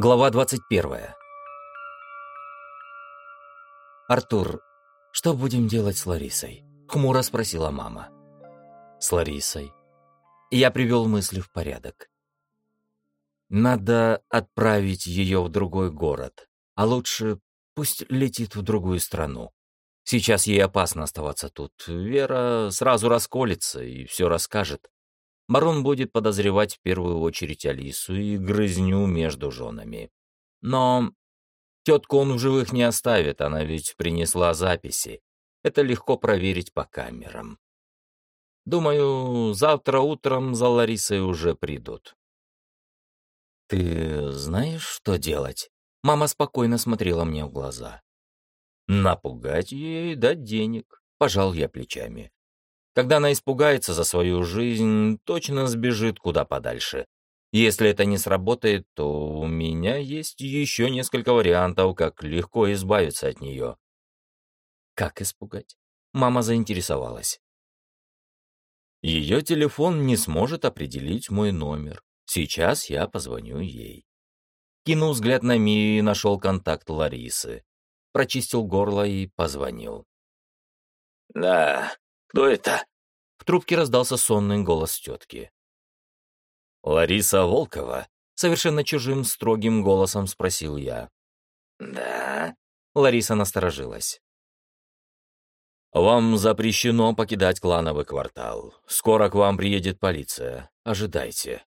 Глава 21. «Артур, что будем делать с Ларисой?» — хмуро спросила мама. «С Ларисой?» Я привел мысли в порядок. «Надо отправить ее в другой город, а лучше пусть летит в другую страну. Сейчас ей опасно оставаться тут. Вера сразу расколется и все расскажет. Барон будет подозревать в первую очередь Алису и грызню между женами. Но тетку он в живых не оставит, она ведь принесла записи. Это легко проверить по камерам. Думаю, завтра утром за Ларисой уже придут. «Ты знаешь, что делать?» Мама спокойно смотрела мне в глаза. «Напугать ей, дать денег», — пожал я плечами. Когда она испугается за свою жизнь, точно сбежит куда подальше. Если это не сработает, то у меня есть еще несколько вариантов, как легко избавиться от нее. Как испугать? Мама заинтересовалась. Ее телефон не сможет определить мой номер. Сейчас я позвоню ей. Кинул взгляд на Мию и нашел контакт Ларисы. Прочистил горло и позвонил. «Да, кто это?» В трубке раздался сонный голос тетки. «Лариса Волкова?» — совершенно чужим строгим голосом спросил я. «Да?» — Лариса насторожилась. «Вам запрещено покидать клановый квартал. Скоро к вам приедет полиция. Ожидайте».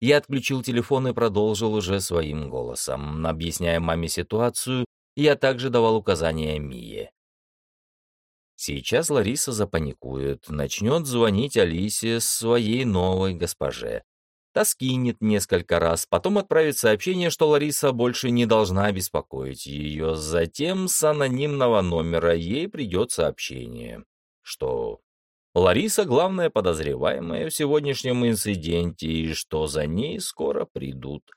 Я отключил телефон и продолжил уже своим голосом. Объясняя маме ситуацию, я также давал указания Мие. Сейчас Лариса запаникует, начнет звонить Алисе, своей новой госпоже. Та скинет несколько раз, потом отправит сообщение, что Лариса больше не должна беспокоить ее. Затем с анонимного номера ей придет сообщение, что Лариса — главная подозреваемая в сегодняшнем инциденте и что за ней скоро придут.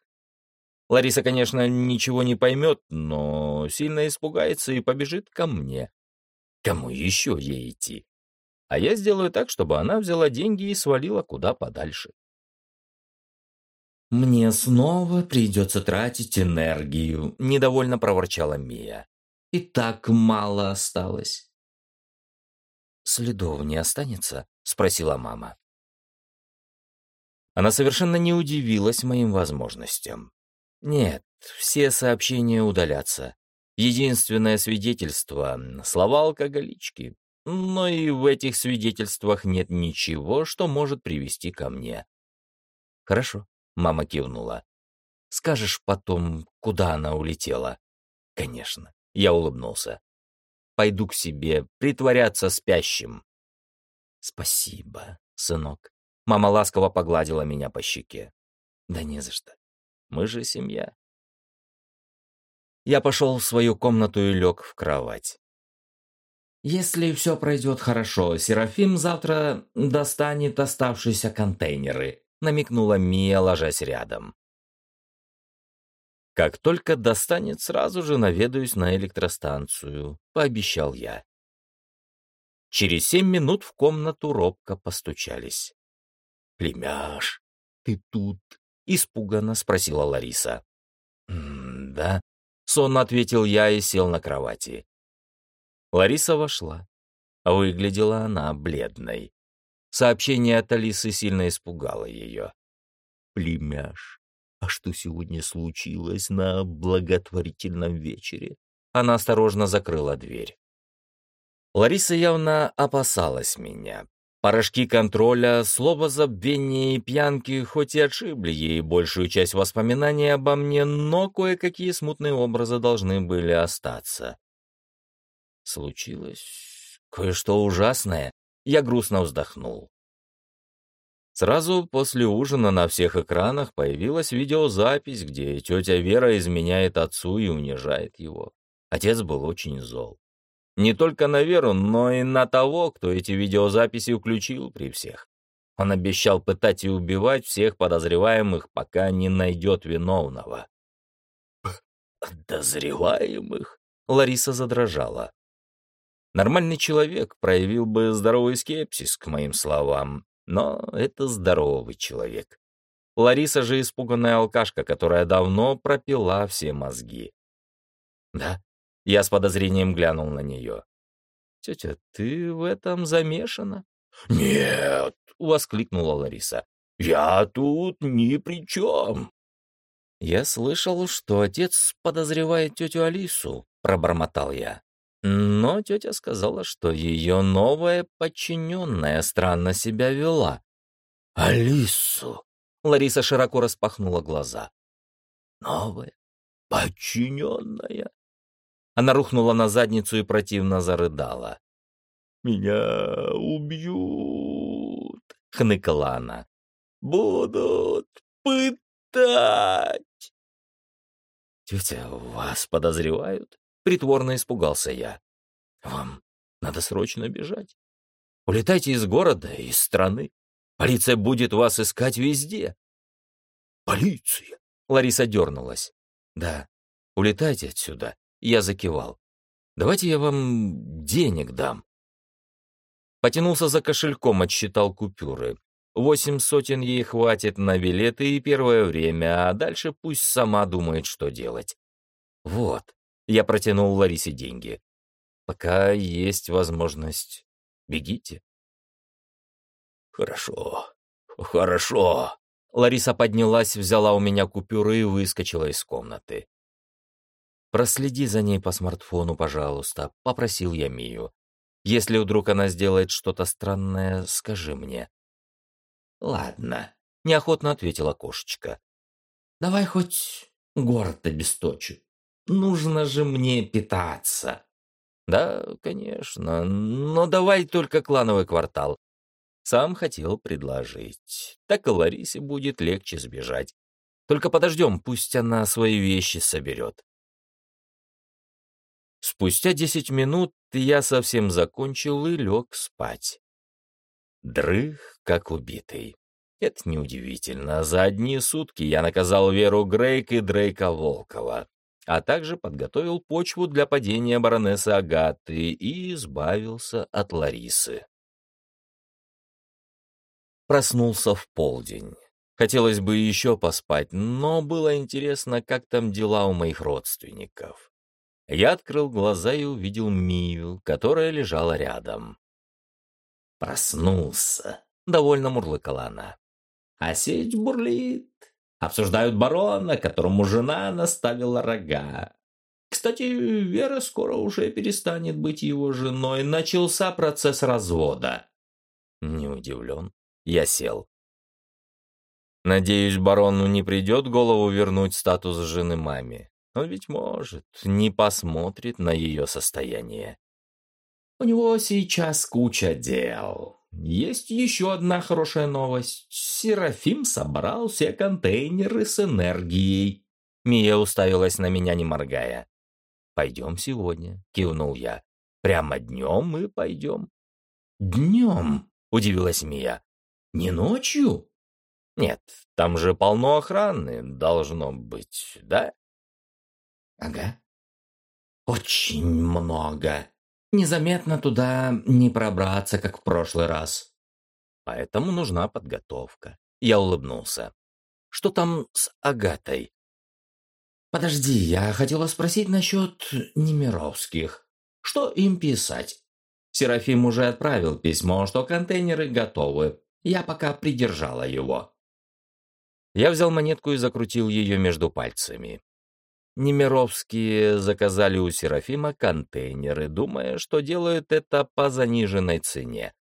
Лариса, конечно, ничего не поймет, но сильно испугается и побежит ко мне. Кому еще ей идти? А я сделаю так, чтобы она взяла деньги и свалила куда подальше. «Мне снова придется тратить энергию», — недовольно проворчала Мия. «И так мало осталось». «Следов не останется?» — спросила мама. Она совершенно не удивилась моим возможностям. «Нет, все сообщения удалятся. Единственное свидетельство — слова алкоголички. Но и в этих свидетельствах нет ничего, что может привести ко мне. «Хорошо», — мама кивнула. «Скажешь потом, куда она улетела?» «Конечно», — я улыбнулся. «Пойду к себе, притворяться спящим». «Спасибо, сынок». Мама ласково погладила меня по щеке. «Да не за что. Мы же семья». Я пошел в свою комнату и лег в кровать. Если все пройдет хорошо, Серафим завтра достанет оставшиеся контейнеры, намекнула Мия, ложась рядом. Как только достанет, сразу же наведаюсь на электростанцию, пообещал я. Через семь минут в комнату робко постучались. «Племяш, ты тут?» — испуганно спросила Лариса. «Да», Сонно ответил я и сел на кровати. Лариса вошла. Выглядела она бледной. Сообщение от Алисы сильно испугало ее. «Племяш, а что сегодня случилось на благотворительном вечере?» Она осторожно закрыла дверь. Лариса явно опасалась меня, Порошки контроля, слово забвения и пьянки хоть и отшибли ей большую часть воспоминаний обо мне, но кое-какие смутные образы должны были остаться. Случилось кое-что ужасное. Я грустно вздохнул. Сразу после ужина на всех экранах появилась видеозапись, где тетя Вера изменяет отцу и унижает его. Отец был очень зол. Не только на Веру, но и на того, кто эти видеозаписи включил при всех. Он обещал пытать и убивать всех подозреваемых, пока не найдет виновного. «Подозреваемых?» — Лариса задрожала. Нормальный человек проявил бы здоровый скепсис к моим словам, но это здоровый человек. Лариса же испуганная алкашка, которая давно пропила все мозги. «Да?» Я с подозрением глянул на нее. «Тетя, ты в этом замешана?» «Нет!» — воскликнула Лариса. «Я тут ни при чем!» «Я слышал, что отец подозревает тетю Алису», — пробормотал я. Но тетя сказала, что ее новая подчиненная странно себя вела. «Алису!» — Лариса широко распахнула глаза. «Новая подчиненная?» Она рухнула на задницу и противно зарыдала. «Меня убьют!» — хныкала она. «Будут пытать!» «Тетя, вас подозревают?» — притворно испугался я. «Вам надо срочно бежать. Улетайте из города, из страны. Полиция будет вас искать везде». «Полиция?» — Лариса дернулась. «Да, улетайте отсюда». Я закивал. «Давайте я вам денег дам». Потянулся за кошельком, отсчитал купюры. Восемь сотен ей хватит на билеты и первое время, а дальше пусть сама думает, что делать. Вот, я протянул Ларисе деньги. Пока есть возможность, бегите. Хорошо, хорошо. Лариса поднялась, взяла у меня купюры и выскочила из комнаты. «Проследи за ней по смартфону, пожалуйста», — попросил я Мию. «Если вдруг она сделает что-то странное, скажи мне». «Ладно», — неохотно ответила кошечка. «Давай хоть город обесточу. Нужно же мне питаться». «Да, конечно, но давай только клановый квартал. Сам хотел предложить. Так и Ларисе будет легче сбежать. Только подождем, пусть она свои вещи соберет». Спустя десять минут я совсем закончил и лег спать. Дрых, как убитый. Это неудивительно. За одни сутки я наказал Веру Грейк и Дрейка Волкова, а также подготовил почву для падения баронессы Агаты и избавился от Ларисы. Проснулся в полдень. Хотелось бы еще поспать, но было интересно, как там дела у моих родственников. Я открыл глаза и увидел Мию, которая лежала рядом. «Проснулся», — довольно мурлыкала она. «А сеть бурлит. Обсуждают барона, которому жена наставила рога. Кстати, Вера скоро уже перестанет быть его женой. Начался процесс развода». Не удивлен. Я сел. Надеюсь, барону не придет голову вернуть статус жены маме. Он ведь может, не посмотрит на ее состояние. У него сейчас куча дел. Есть еще одна хорошая новость. Серафим собрал все контейнеры с энергией. Мия уставилась на меня, не моргая. «Пойдем сегодня», — кивнул я. «Прямо днем мы пойдем». «Днем?» — удивилась Мия. «Не ночью?» «Нет, там же полно охраны, должно быть, да?» Ага. Очень много. Незаметно туда не пробраться, как в прошлый раз. Поэтому нужна подготовка. Я улыбнулся. Что там с Агатой? Подожди, я хотела спросить насчет Немировских. Что им писать? Серафим уже отправил письмо, что контейнеры готовы. Я пока придержала его. Я взял монетку и закрутил ее между пальцами. Немировские заказали у Серафима контейнеры, думая, что делают это по заниженной цене.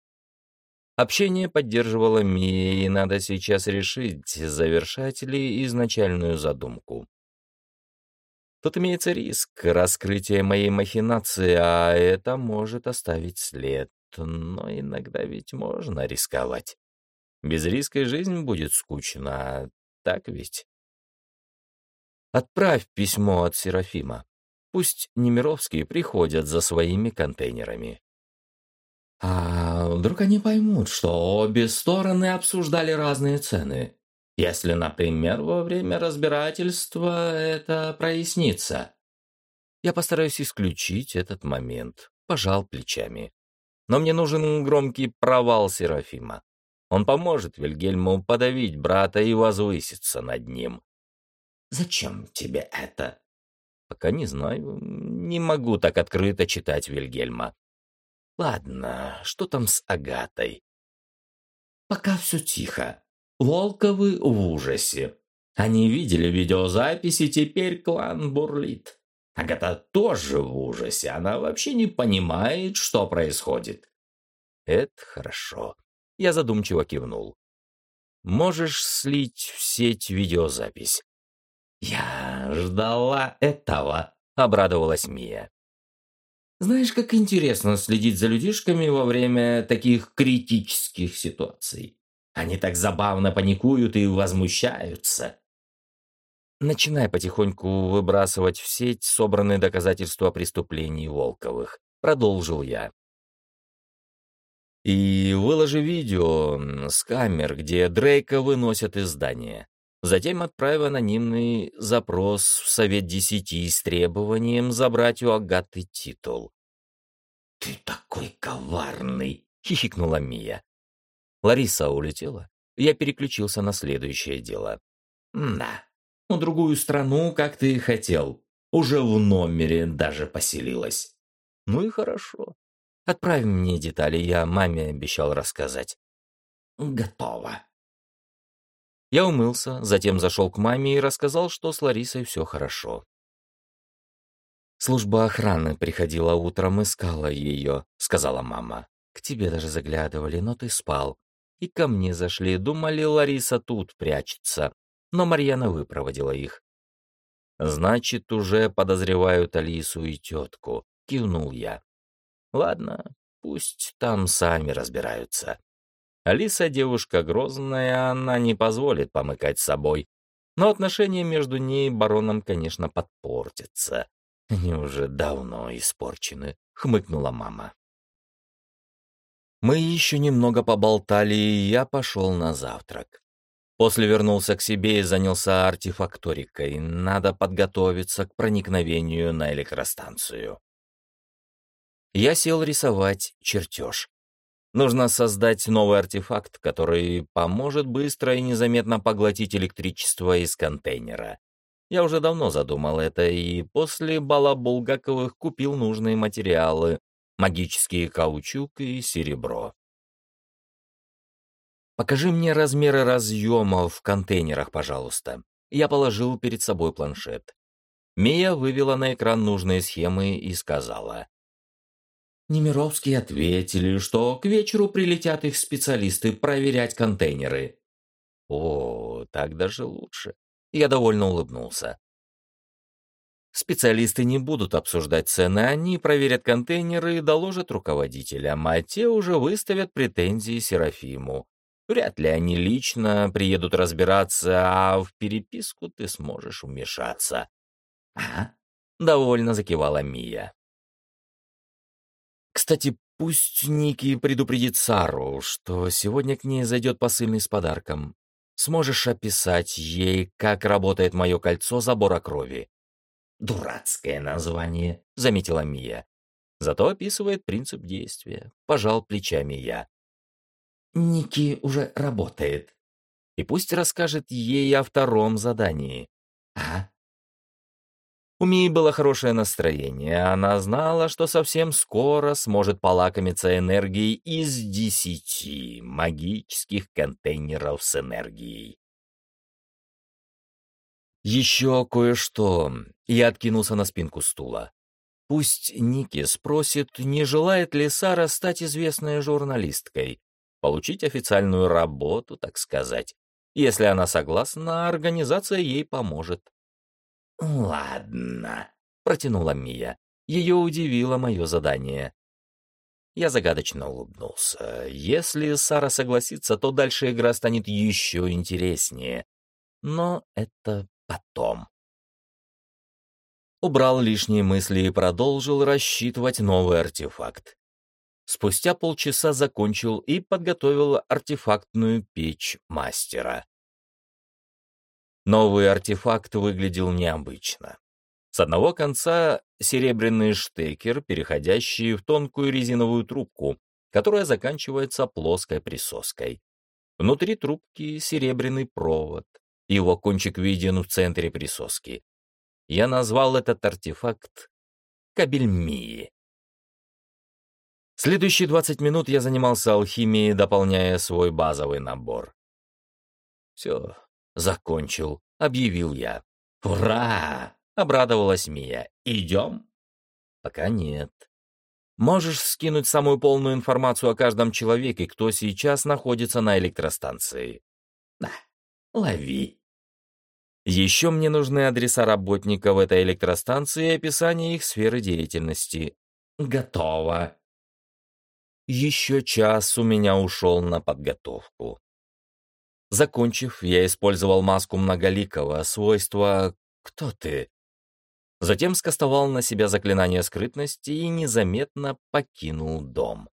Общение поддерживала Мия, и надо сейчас решить, завершать ли изначальную задумку. Тут имеется риск раскрытия моей махинации, а это может оставить след. Но иногда ведь можно рисковать. Без риска жизнь будет скучна, так ведь? Отправь письмо от Серафима. Пусть Немировские приходят за своими контейнерами. А вдруг они поймут, что обе стороны обсуждали разные цены? Если, например, во время разбирательства это прояснится. Я постараюсь исключить этот момент. Пожал плечами. Но мне нужен громкий провал Серафима. Он поможет Вильгельму подавить брата и возвыситься над ним. «Зачем тебе это?» «Пока не знаю. Не могу так открыто читать Вильгельма. Ладно, что там с Агатой?» «Пока все тихо. Волковы в ужасе. Они видели видеозаписи, теперь клан бурлит. Агата тоже в ужасе, она вообще не понимает, что происходит». «Это хорошо. Я задумчиво кивнул. «Можешь слить в сеть видеозапись?» «Я ждала этого», — обрадовалась Мия. «Знаешь, как интересно следить за людишками во время таких критических ситуаций. Они так забавно паникуют и возмущаются». «Начинай потихоньку выбрасывать в сеть собранные доказательства преступлений Волковых», — продолжил я. И выложи видео с камер, где Дрейка выносят из здания. Затем отправь анонимный запрос в Совет Десяти с требованием забрать у Агаты титул. «Ты такой коварный!» — хихикнула Мия. Лариса улетела. Я переключился на следующее дело. «Да, в другую страну, как ты и хотел. Уже в номере даже поселилась». «Ну и хорошо. Отправь мне детали, я маме обещал рассказать». «Готово». Я умылся, затем зашел к маме и рассказал, что с Ларисой все хорошо. «Служба охраны приходила утром, искала ее», — сказала мама. «К тебе даже заглядывали, но ты спал. И ко мне зашли, думали, Лариса тут прячется. Но Марьяна выпроводила их». «Значит, уже подозревают Алису и тетку», — кивнул я. Ладно, пусть там сами разбираются. Алиса девушка грозная, она не позволит помыкать собой. Но отношения между ней и бароном, конечно, подпортятся. Они уже давно испорчены, хмыкнула мама. Мы еще немного поболтали, и я пошел на завтрак. После вернулся к себе и занялся артефакторикой. Надо подготовиться к проникновению на электростанцию я сел рисовать чертеж. Нужно создать новый артефакт, который поможет быстро и незаметно поглотить электричество из контейнера. Я уже давно задумал это, и после бала Булгаковых купил нужные материалы — магический каучук и серебро. «Покажи мне размеры разъемов в контейнерах, пожалуйста». Я положил перед собой планшет. Мия вывела на экран нужные схемы и сказала. Немировские ответили, что к вечеру прилетят их специалисты проверять контейнеры. О, так даже лучше. Я довольно улыбнулся. Специалисты не будут обсуждать цены, они проверят контейнеры и доложат руководителям, а те уже выставят претензии Серафиму. Вряд ли они лично приедут разбираться, а в переписку ты сможешь вмешаться. «А?» — довольно закивала Мия. Кстати, пусть Ники предупредит Сару, что сегодня к ней зайдет посыльный с подарком. Сможешь описать ей, как работает мое кольцо забора крови?» «Дурацкое название», — заметила Мия. Зато описывает принцип действия. Пожал плечами я. «Ники уже работает». И пусть расскажет ей о втором задании. «А?» У Мии было хорошее настроение, она знала, что совсем скоро сможет полакомиться энергией из десяти магических контейнеров с энергией. Еще кое-что. Я откинулся на спинку стула. Пусть Ники спросит, не желает ли Сара стать известной журналисткой, получить официальную работу, так сказать. Если она согласна, организация ей поможет. «Ладно», — протянула Мия. Ее удивило мое задание. Я загадочно улыбнулся. Если Сара согласится, то дальше игра станет еще интереснее. Но это потом. Убрал лишние мысли и продолжил рассчитывать новый артефакт. Спустя полчаса закончил и подготовил артефактную печь мастера. Новый артефакт выглядел необычно. С одного конца серебряный штекер, переходящий в тонкую резиновую трубку, которая заканчивается плоской присоской. Внутри трубки серебряный провод. Его кончик виден в центре присоски. Я назвал этот артефакт кабельмии. Следующие 20 минут я занимался алхимией, дополняя свой базовый набор. «Все, закончил», — объявил я. «Ура!» — обрадовалась Мия. «Идем?» «Пока нет. Можешь скинуть самую полную информацию о каждом человеке, кто сейчас находится на электростанции?» «Да, лови». Еще мне нужны адреса работников этой электростанции и описание их сферы деятельности. «Готово», еще час у меня ушел на подготовку. Закончив, я использовал маску многоликого, свойства «Кто ты?». Затем скостовал на себя заклинание скрытности и незаметно покинул дом.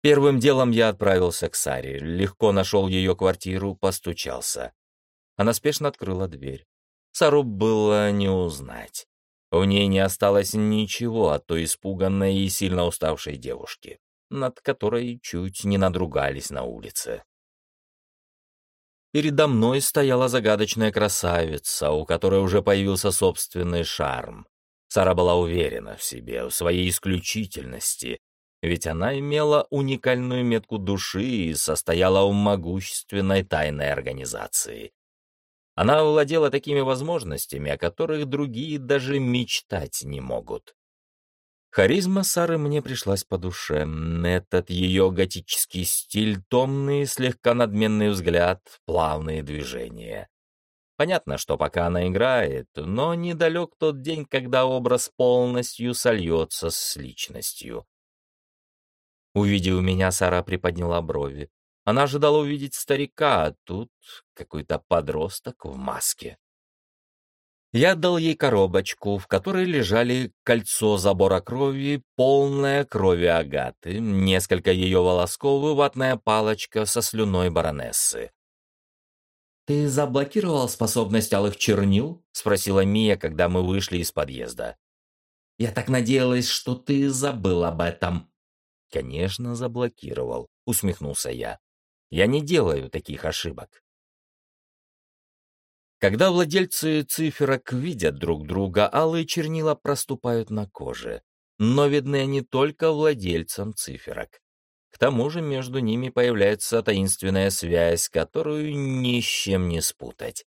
Первым делом я отправился к Саре, легко нашел ее квартиру, постучался. Она спешно открыла дверь. Сару было не узнать. В ней не осталось ничего от той испуганной и сильно уставшей девушки, над которой чуть не надругались на улице. Передо мной стояла загадочная красавица, у которой уже появился собственный шарм. Сара была уверена в себе, в своей исключительности, ведь она имела уникальную метку души и состояла в могущественной тайной организации. Она владела такими возможностями, о которых другие даже мечтать не могут. Харизма Сары мне пришлась по душе. Этот ее готический стиль, томный, слегка надменный взгляд, плавные движения. Понятно, что пока она играет, но недалек тот день, когда образ полностью сольется с личностью. Увидев меня, Сара приподняла брови. Она ожидала увидеть старика, а тут какой-то подросток в маске. Я дал ей коробочку, в которой лежали кольцо забора крови, полное крови агаты, несколько ее волосков и ватная палочка со слюной баронессы. «Ты заблокировал способность алых чернил?» — спросила Мия, когда мы вышли из подъезда. «Я так надеялась, что ты забыл об этом». «Конечно, заблокировал», — усмехнулся я. Я не делаю таких ошибок. Когда владельцы циферок видят друг друга, алые чернила проступают на коже. Но видны они только владельцам циферок. К тому же между ними появляется таинственная связь, которую ни с чем не спутать.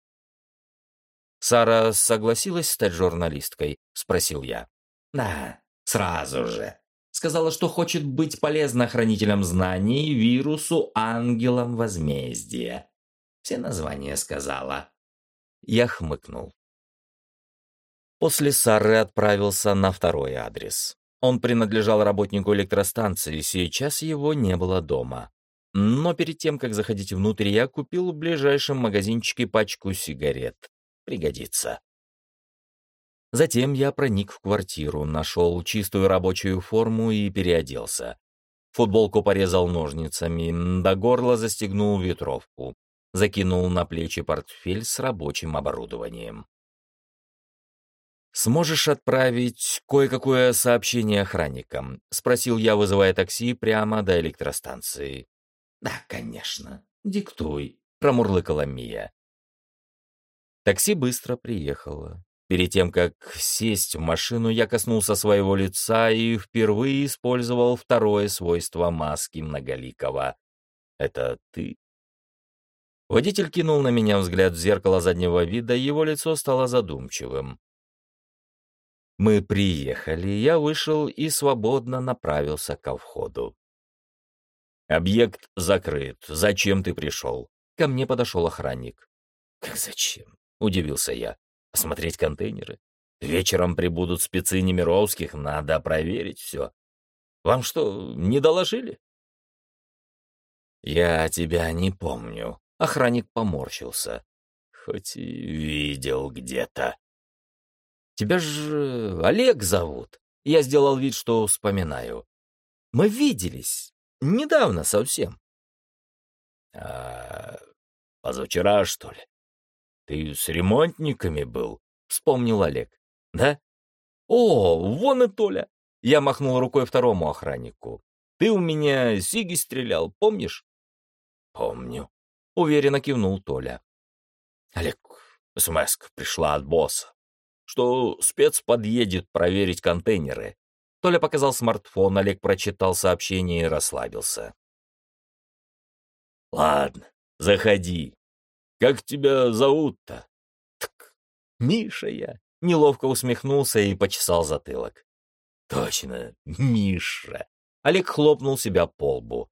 «Сара согласилась стать журналисткой?» — спросил я. «Да, сразу же», Сказала, что хочет быть полезна хранителям знаний, вирусу, ангелам возмездия. Все названия сказала. Я хмыкнул. После Сары отправился на второй адрес. Он принадлежал работнику электростанции, сейчас его не было дома. Но перед тем, как заходить внутрь, я купил в ближайшем магазинчике пачку сигарет. Пригодится. Затем я проник в квартиру, нашел чистую рабочую форму и переоделся. Футболку порезал ножницами, до горла застегнул ветровку, закинул на плечи портфель с рабочим оборудованием. «Сможешь отправить кое-какое сообщение охранникам?» — спросил я, вызывая такси прямо до электростанции. «Да, конечно. Диктуй», — промурлыкала Мия. Такси быстро приехало. Перед тем, как сесть в машину, я коснулся своего лица и впервые использовал второе свойство маски многоликого. «Это ты?» Водитель кинул на меня взгляд в зеркало заднего вида, и его лицо стало задумчивым. Мы приехали, я вышел и свободно направился ко входу. «Объект закрыт. Зачем ты пришел?» Ко мне подошел охранник. «Как зачем?» — удивился я. Посмотреть контейнеры. Вечером прибудут спецы Немировских, надо проверить все. Вам что, не доложили? Я тебя не помню. Охранник поморщился. Хоть и видел где-то. Тебя же Олег зовут. Я сделал вид, что вспоминаю. Мы виделись. Недавно совсем. А позавчера, что ли? «Ты с ремонтниками был?» — вспомнил Олег. «Да?» «О, вон и Толя!» Я махнул рукой второму охраннику. Ты у меня Сиги стрелял, помнишь?» «Помню», — уверенно кивнул Толя. «Олег, смс пришла от босса, что спец подъедет проверить контейнеры». Толя показал смартфон, Олег прочитал сообщение и расслабился. «Ладно, заходи. Как тебя зовут-то?» «Так, Миша я», — неловко усмехнулся и почесал затылок. «Точно, Миша!» Олег хлопнул себя по лбу.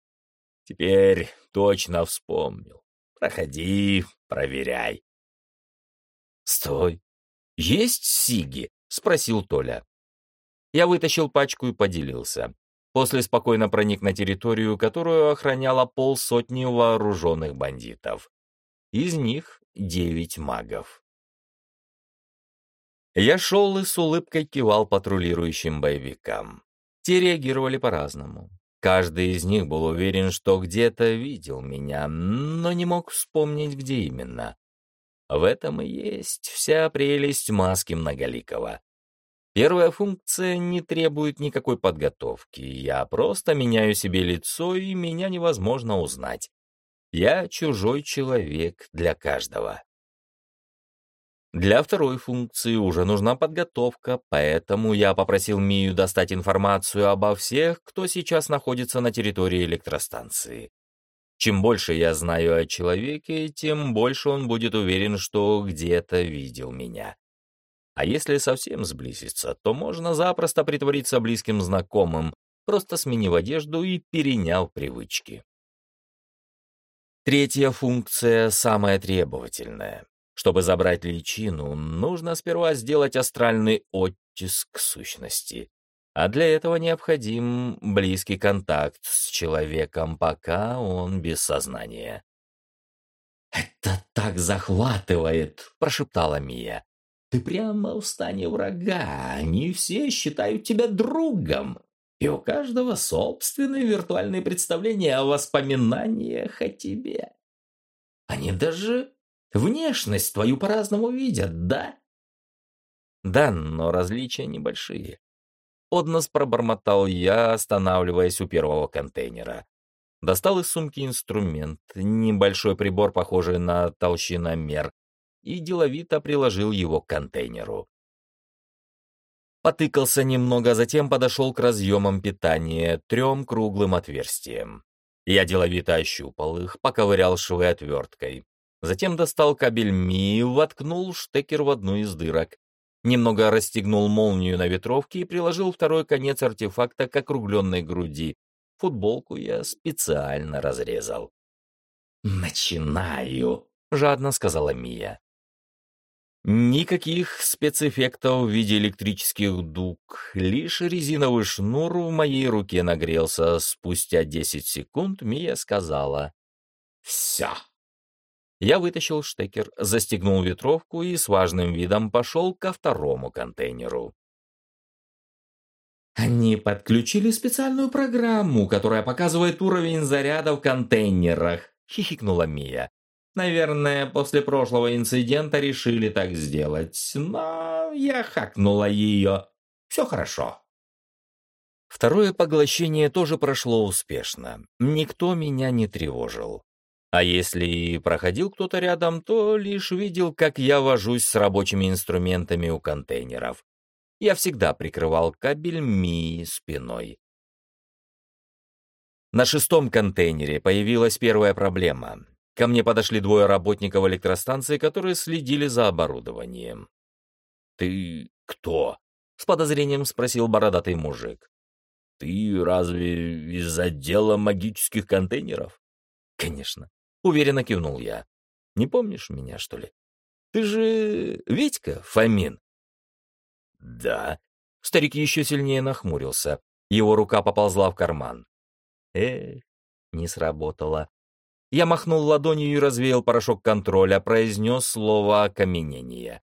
«Теперь точно вспомнил. Проходи, проверяй». «Стой! Есть Сиги?» — спросил Толя. Я вытащил пачку и поделился. После спокойно проник на территорию, которую охраняло полсотни вооруженных бандитов. Из них девять магов. Я шел и с улыбкой кивал патрулирующим боевикам. Те реагировали по-разному. Каждый из них был уверен, что где-то видел меня, но не мог вспомнить, где именно. В этом и есть вся прелесть маски Многоликого. Первая функция не требует никакой подготовки. Я просто меняю себе лицо, и меня невозможно узнать. Я чужой человек для каждого. Для второй функции уже нужна подготовка, поэтому я попросил Мию достать информацию обо всех, кто сейчас находится на территории электростанции. Чем больше я знаю о человеке, тем больше он будет уверен, что где-то видел меня. А если совсем сблизиться, то можно запросто притвориться близким знакомым, просто сменив одежду и переняв привычки. Третья функция самая требовательная. Чтобы забрать личину, нужно сперва сделать астральный оттиск сущности. А для этого необходим близкий контакт с человеком, пока он без сознания. «Это так захватывает!» — прошептала Мия. «Ты прямо в стане врага, они все считают тебя другом, и у каждого собственные виртуальные представления о воспоминаниях о тебе. Они даже Внешность твою по-разному видят, да?» «Да, но различия небольшие». Поднос пробормотал я, останавливаясь у первого контейнера. Достал из сумки инструмент, небольшой прибор, похожий на толщиномер, и деловито приложил его к контейнеру. Потыкался немного, затем подошел к разъемам питания, трем круглым отверстиям. Я деловито ощупал их, поковырял швы отверткой. Затем достал кабель Ми и воткнул штекер в одну из дырок. Немного расстегнул молнию на ветровке и приложил второй конец артефакта к округленной груди. Футболку я специально разрезал. «Начинаю», — жадно сказала Мия. Никаких спецэффектов в виде электрических дуг, лишь резиновый шнур в моей руке нагрелся. Спустя десять секунд Мия сказала «Все». Я вытащил штекер, застегнул ветровку и с важным видом пошел ко второму контейнеру. Они подключили специальную программу, которая показывает уровень заряда в контейнерах, хихикнула Мия. Наверное, после прошлого инцидента решили так сделать, но я хакнула ее. Все хорошо. Второе поглощение тоже прошло успешно. Никто меня не тревожил. А если и проходил кто-то рядом, то лишь видел, как я вожусь с рабочими инструментами у контейнеров. Я всегда прикрывал кабель Ми спиной. На шестом контейнере появилась первая проблема. Ко мне подошли двое работников электростанции, которые следили за оборудованием. «Ты кто?» — с подозрением спросил бородатый мужик. «Ты разве из отдела магических контейнеров?» «Конечно. Уверенно кивнул я. «Не помнишь меня, что ли? Ты же Витька Фомин?» «Да». Старик еще сильнее нахмурился. Его рука поползла в карман. Эх, не сработало. Я махнул ладонью и развеял порошок контроля, произнес слово окаменение.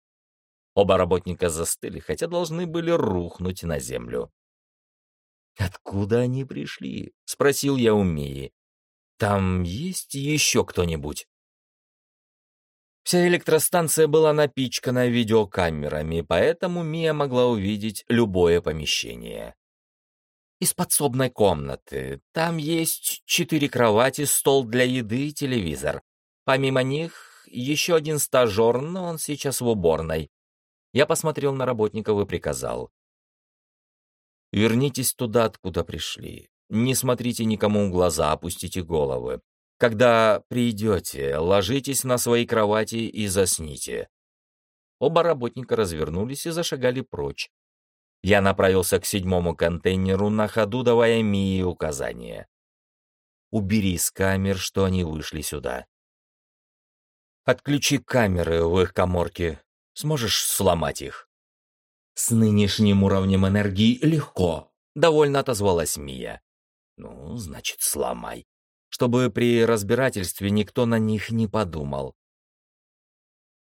Оба работника застыли, хотя должны были рухнуть на землю. «Откуда они пришли?» — спросил я у Мии. Там есть еще кто-нибудь?» Вся электростанция была напичкана видеокамерами, поэтому Мия могла увидеть любое помещение. из подсобной комнаты. Там есть четыре кровати, стол для еды и телевизор. Помимо них еще один стажер, но он сейчас в уборной. Я посмотрел на работников и приказал. Вернитесь туда, откуда пришли. Не смотрите никому в глаза, опустите головы. Когда придете, ложитесь на свои кровати и засните. Оба работника развернулись и зашагали прочь. Я направился к седьмому контейнеру, на ходу давая Мии указания. «Убери с камер, что они вышли сюда. Отключи камеры в их коморке. Сможешь сломать их?» «С нынешним уровнем энергии легко», — довольно отозвалась Мия. «Ну, значит, сломай. Чтобы при разбирательстве никто на них не подумал».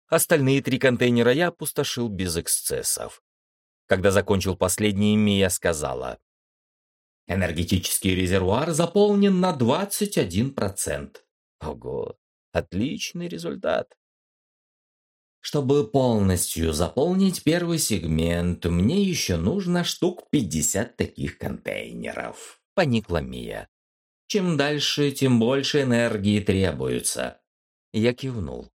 Остальные три контейнера я опустошил без эксцессов. Когда закончил последний, Мия сказала. «Энергетический резервуар заполнен на 21%. Ого, отличный результат. Чтобы полностью заполнить первый сегмент, мне еще нужно штук 50 таких контейнеров», — поникла Мия. «Чем дальше, тем больше энергии требуется». Я кивнул.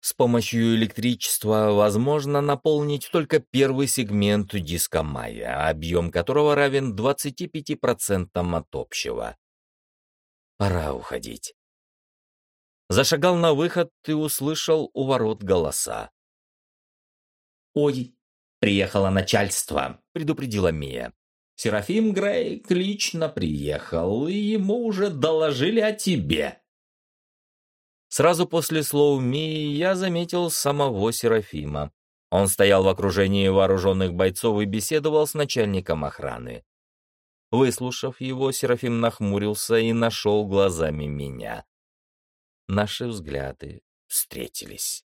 С помощью электричества возможно наполнить только первый сегмент диска Майя, объем которого равен 25% от общего. Пора уходить. Зашагал на выход и услышал у ворот голоса. «Ой, приехало начальство», — предупредила Мия. «Серафим Грейк лично приехал, и ему уже доложили о тебе». Сразу после слов Мии я заметил самого Серафима. Он стоял в окружении вооруженных бойцов и беседовал с начальником охраны. Выслушав его, Серафим нахмурился и нашел глазами меня. Наши взгляды встретились.